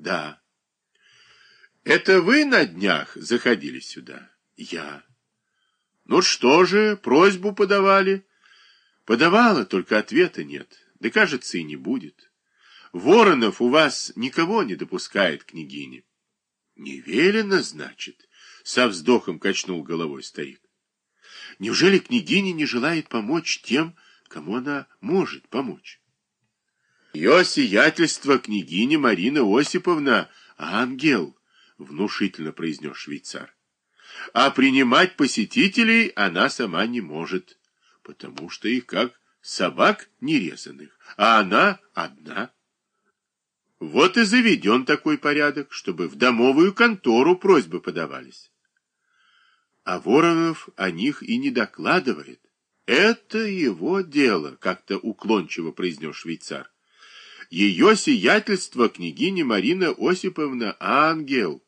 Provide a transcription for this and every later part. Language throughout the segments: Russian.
Да. Это вы на днях заходили сюда? Я. Ну что же, просьбу подавали? Подавала, только ответа нет. Да, кажется, и не будет. Воронов у вас никого не допускает, княгиня. Не велено, значит, со вздохом качнул головой старик. Неужели княгиня не желает помочь тем, кому она может помочь? Ее сиятельство княгиня Марина Осиповна — ангел, внушительно произнес швейцар. А принимать посетителей она сама не может, потому что их как собак нерезанных, а она одна. Вот и заведен такой порядок, чтобы в домовую контору просьбы подавались. А Воронов о них и не докладывает. Это его дело, как-то уклончиво произнес швейцар. Ее сиятельство княгиня Марина Осиповна ангел.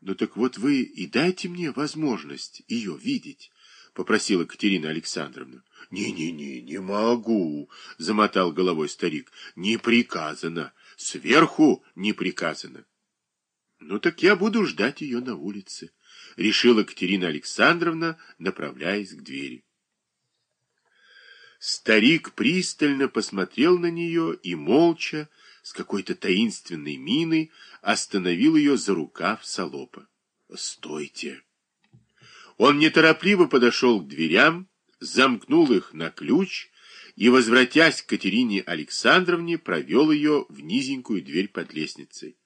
Ну так вот вы и дайте мне возможность ее видеть, попросила Катерина Александровна. Не-не-не, не могу, замотал головой старик. Не приказано, сверху не приказано. Ну так я буду ждать ее на улице, решила Катерина Александровна, направляясь к двери. Старик пристально посмотрел на нее и молча, с какой-то таинственной миной, остановил ее за рукав салопа. «Стойте!» Он неторопливо подошел к дверям, замкнул их на ключ и, возвратясь к Катерине Александровне, провел ее в низенькую дверь под лестницей.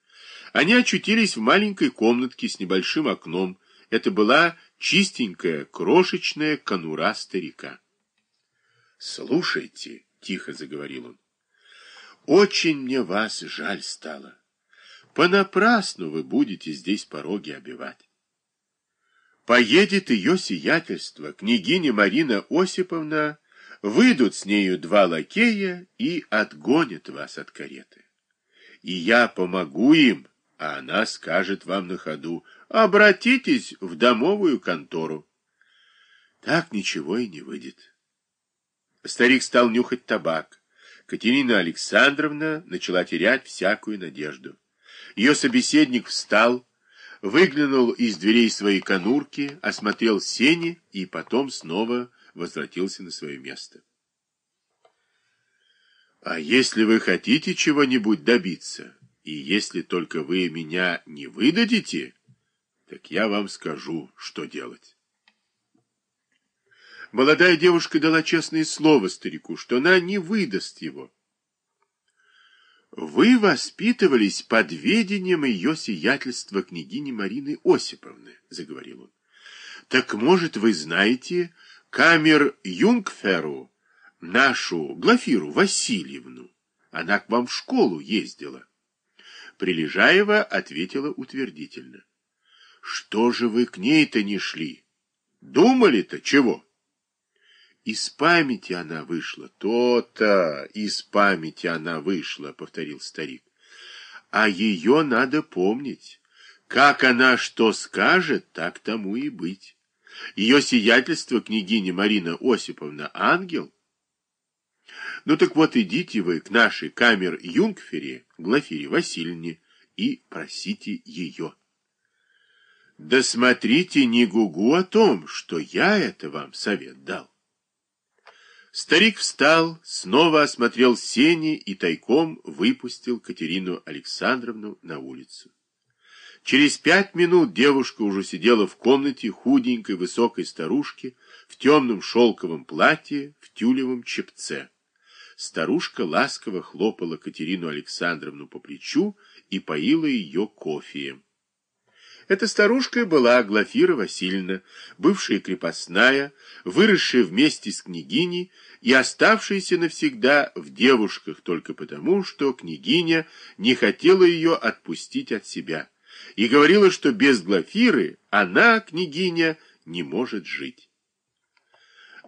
Они очутились в маленькой комнатке с небольшим окном. Это была чистенькая, крошечная конура старика. «Слушайте», — тихо заговорил он, — «очень мне вас жаль стало. Понапрасну вы будете здесь пороги обивать. Поедет ее сиятельство, княгиня Марина Осиповна, выйдут с нею два лакея и отгонят вас от кареты. И я помогу им, а она скажет вам на ходу, обратитесь в домовую контору. Так ничего и не выйдет. Старик стал нюхать табак. Катерина Александровна начала терять всякую надежду. Ее собеседник встал, выглянул из дверей своей конурки, осмотрел сени и потом снова возвратился на свое место. «А если вы хотите чего-нибудь добиться, и если только вы меня не выдадите, так я вам скажу, что делать». Молодая девушка дала честное слово старику, что она не выдаст его. Вы воспитывались под ведением ее сиятельства княгини Марины Осиповны, заговорил он. Так, может, вы знаете камер Юнгферу, нашу Глафиру Васильевну? Она к вам в школу ездила. Прилежаева ответила утвердительно. Что же вы к ней-то не шли? Думали-то чего? Из памяти она вышла. То-то, из памяти она вышла, повторил старик. А ее надо помнить. Как она что скажет, так тому и быть. Ее сиятельство княгиня Марина Осиповна ангел. Ну так вот идите вы к нашей камер Юнгфере, Глафире Васильевне, и просите ее. Да смотрите, не гугу о том, что я это вам совет дал. Старик встал, снова осмотрел сени и тайком выпустил Катерину Александровну на улицу. Через пять минут девушка уже сидела в комнате худенькой высокой старушки в темном шелковом платье в тюлевом чепце. Старушка ласково хлопала Катерину Александровну по плечу и поила ее кофеем. Эта старушка была Глафира Васильевна, бывшая крепостная, выросшая вместе с княгиней и оставшаяся навсегда в девушках только потому, что княгиня не хотела ее отпустить от себя и говорила, что без Глафиры она, княгиня, не может жить.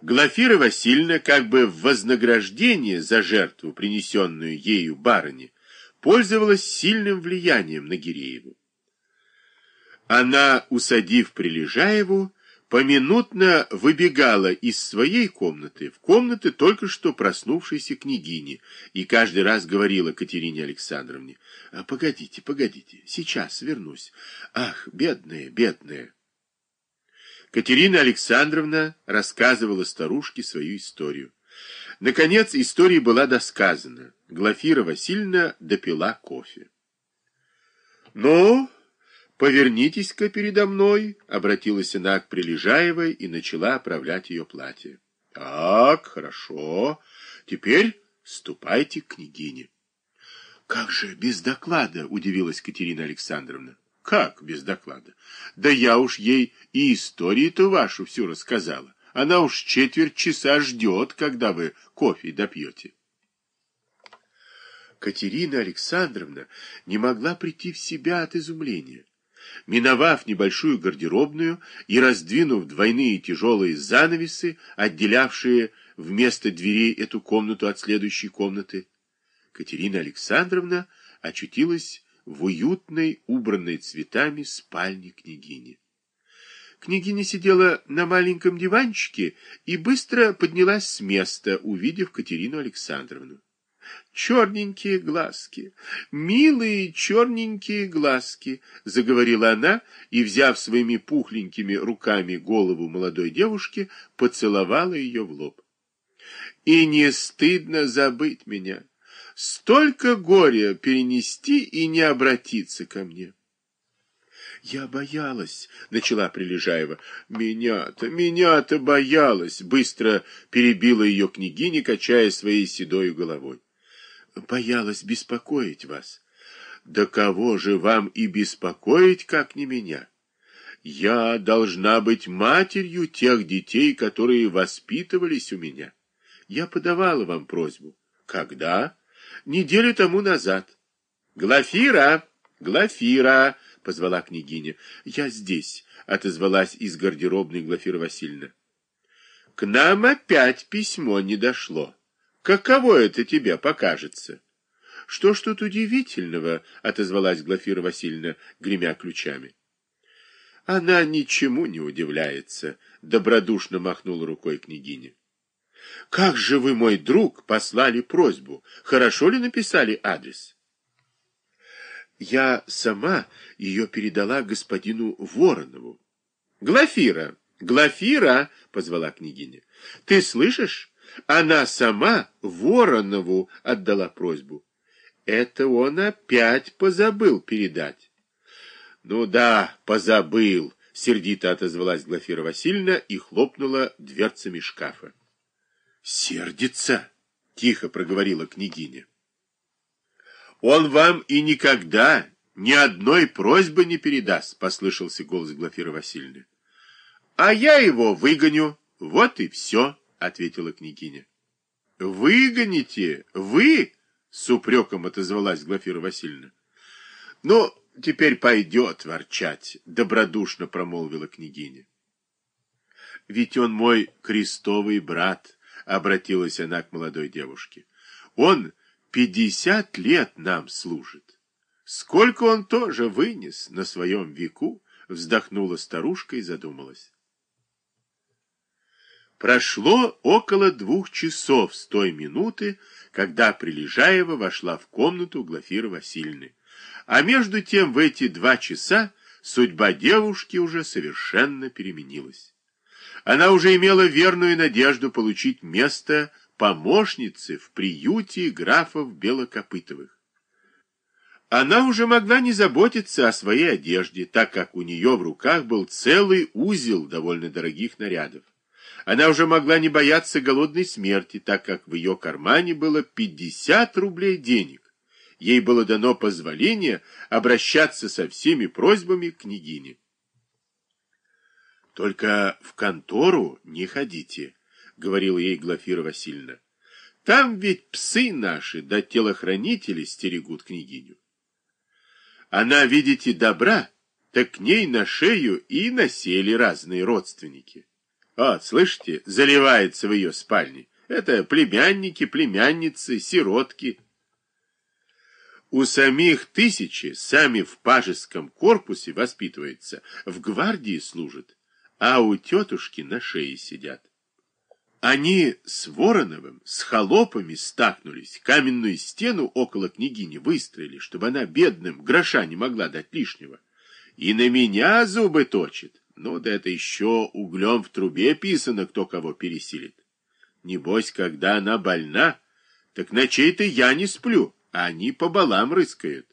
Глафира Васильевна, как бы в вознаграждение за жертву, принесенную ею барыне, пользовалась сильным влиянием на Гирееву. Она, усадив Прилежаеву, поминутно выбегала из своей комнаты в комнаты только что проснувшейся княгини и каждый раз говорила Катерине Александровне, «А, «Погодите, погодите, сейчас вернусь. Ах, бедная, бедная!» Катерина Александровна рассказывала старушке свою историю. Наконец, история была досказана. Глафира Васильевна допила кофе. «Ну, повернитесь-ка передо мной», — обратилась она к Прилежаевой и начала оправлять ее платье. «Так, хорошо. Теперь ступайте к княгине». «Как же без доклада?» — удивилась Катерина Александровна. Как без доклада? Да я уж ей и историю-то вашу всю рассказала. Она уж четверть часа ждет, когда вы кофе допьете. Катерина Александровна не могла прийти в себя от изумления. Миновав небольшую гардеробную и раздвинув двойные тяжелые занавесы, отделявшие вместо дверей эту комнату от следующей комнаты, Катерина Александровна очутилась в уютной, убранной цветами спальне княгини. Княгиня сидела на маленьком диванчике и быстро поднялась с места, увидев Катерину Александровну. «Черненькие глазки, милые черненькие глазки», — заговорила она и, взяв своими пухленькими руками голову молодой девушки, поцеловала ее в лоб. «И не стыдно забыть меня». Столько горя перенести и не обратиться ко мне. Я боялась, начала Прилежаева. Меня-то, меня-то боялась, быстро перебила ее княгиня, качая своей седой головой. Боялась беспокоить вас. Да кого же вам и беспокоить, как не меня? Я должна быть матерью тех детей, которые воспитывались у меня. Я подавала вам просьбу. Когда? неделю тому назад. «Глафира! Глафира!» — позвала княгиня. «Я здесь», — отозвалась из гардеробной Глафира Васильевна. «К нам опять письмо не дошло. Каково это тебе покажется?» «Что ж тут удивительного?» — отозвалась Глафира Васильевна, гремя ключами. «Она ничему не удивляется», — добродушно махнула рукой княгиня. Как же вы, мой друг, послали просьбу? Хорошо ли написали адрес? Я сама ее передала господину Воронову. Глафира, Глафира, позвала княгиня. Ты слышишь? Она сама Воронову отдала просьбу. Это он опять позабыл передать. Ну да, позабыл, сердито отозвалась Глафира Васильевна и хлопнула дверцами шкафа. Сердится, тихо проговорила княгиня. Он вам и никогда ни одной просьбы не передаст, послышался голос Глафиры Васильевны. А я его выгоню, вот и все, ответила княгиня. Выгоните, вы? С упреком отозвалась Глафира Васильевна. Ну, теперь пойдет ворчать, добродушно промолвила княгиня. Ведь он мой крестовый брат, обратилась она к молодой девушке. Он пятьдесят лет нам служит. Сколько он тоже вынес на своем веку, вздохнула старушка и задумалась. Прошло около двух часов с той минуты, когда Прилежаева вошла в комнату Глафиры Васильевны. А между тем в эти два часа судьба девушки уже совершенно переменилась она уже имела верную надежду получить место помощницы в приюте графов Белокопытовых. Она уже могла не заботиться о своей одежде, так как у нее в руках был целый узел довольно дорогих нарядов. Она уже могла не бояться голодной смерти, так как в ее кармане было 50 рублей денег. Ей было дано позволение обращаться со всеми просьбами к княгине. Только в контору не ходите, говорила ей Глафира Васильевна. Там ведь псы наши да телохранители стерегут княгиню. Она, видите, добра, так к ней на шею и насели разные родственники. Вот, слышите, заливается в ее спальне. Это племянники, племянницы, сиротки. У самих тысячи, сами в пажеском корпусе воспитывается, в гвардии служат а у тетушки на шее сидят. Они с Вороновым, с холопами стакнулись, каменную стену около княгини выстроили, чтобы она бедным гроша не могла дать лишнего. И на меня зубы точит. Ну, да это еще углем в трубе писано, кто кого пересилит. Небось, когда она больна, так ночей-то я не сплю, а они по балам рыскают.